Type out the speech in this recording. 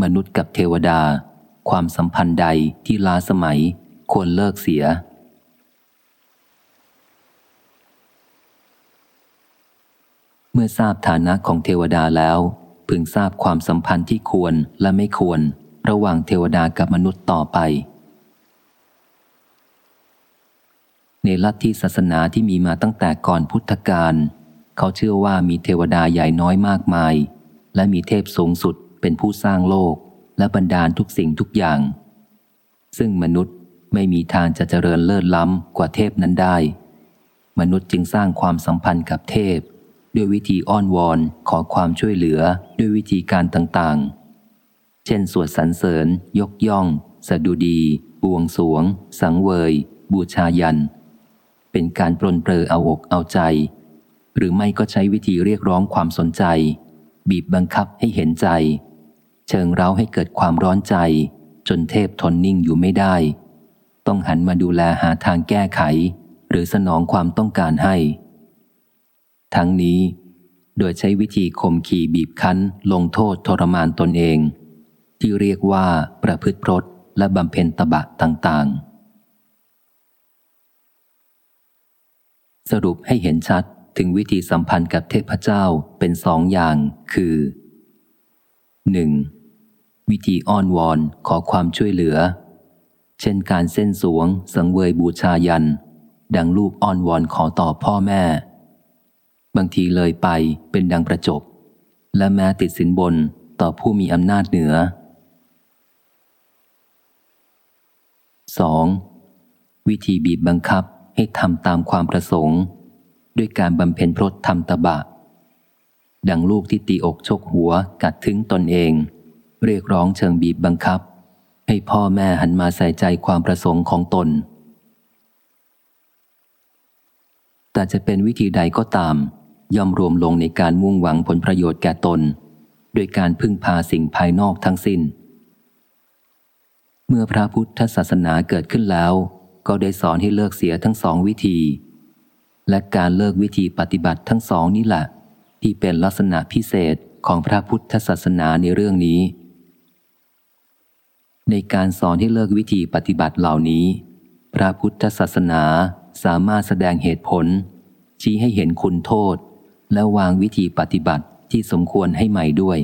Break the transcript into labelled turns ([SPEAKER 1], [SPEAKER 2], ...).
[SPEAKER 1] มนุษย์กับเทวดา ความสัมพันธ์ใดที่ล้าสมัย ควรเลิกเสีย เมื่อทราบฐานะของเทวดาแล้ว พึงทราบความสัมพันธ์ที่ควรและไม่ควร ระหว่างเทวดากับมนุษย์ต่อไป ในลัทธิศาสนาที่มีมาตั้งแต่ก่อนพุทธกาลเขาเชื่อว่ามีเทวดาใหญ่น้อยมากมาย และมีเทพสูงสุด เป็นผู้สร้างโลกและบรรดาลทุกสิ่งทุกอย่าง ซึ่งมนุษย์ไม่มีทางจะเจริญเลิศล้ำกว่าเทพนั้นได้ มนุษย์จึงสร้างความสัมพันธ์กับเทพ ด้วยวิธีอ้อนวอนขอความช่วยเหลือด้วยวิธีการต่างๆ เช่นสวดสรรเสริญ ยกย่อง สดุดี บวงสวง สังเวย บูชายัน เป็นการปลนเปลือเอาอกเอาใจ หรือไม่ก็ใช้วิธีเรียกร้องความสนใจ บีบบังคับให้เห็นใจ เชิงเร้าให้เกิดความร้อนใจ จนเทพทนนิ่งอยู่ไม่ได้ ต้องหันมาดูแลหาทางแก้ไข หรือสนองความต้องการให้ ทั้งนี้ โดยใช้วิธีข่มขี่บีบคั้น ลงโทษทรมานตนเอง ที่เรียกว่าประพฤติพรตและบำเพ็ญตบะต่างๆสรุปให้เห็นชัดถึงวิธีสัมพันธ์กับเทพเจ้าเป็นสองอย่างคือ 1. วิธีอ้อนวอนขอความช่วยเหลือ เช่นการเส้นสวง สังเวยบูชายัน ดังลูกอ้อนวอนขอต่อพ่อแม่ บางทีเลยไปเป็นดังประจบ และแม้ติดสินบนต่อผู้มีอำนาจเหนือ 2. วิธีบีบบังคับให้ทำตามความประสงค์ ด้วยการบำเพ็ญพรตทำตบะ ดังลูกที่ตีอกชกหัวกัดถึงตนเอง เรียกร้องเชิงบีบบังคับ ให้พ่อแม่หันมาใส่ใจความประสงค์ของตน แต่จะเป็นวิธีใดก็ตาม ย่อมรวมลงในการมุ่งหวังผลประโยชน์แก่ตน โดยการพึ่งพาสิ่งภายนอกทั้งสิน้น เมื่อพระพุทธศาสนาเกิดขึ้นแล้ว ก็ได้สอนให้เลิกเสียทั้งสองวิธี และการเลิกวิธีปฏิบัติทั้งสองนี่แหละที่เป็นลักษณะพิเศษของพระพุทธศาสนาในเรื่องนี้ ในการสอนให้เลิกวิธีปฏิบัติเหล่านี้ พระพุทธศาสนาสามารถแสดงเหตุผล ชี้ให้เห็นคุณโทษ และวางวิธีปฏิบัติที่สมควรให้ใหม่ด้วย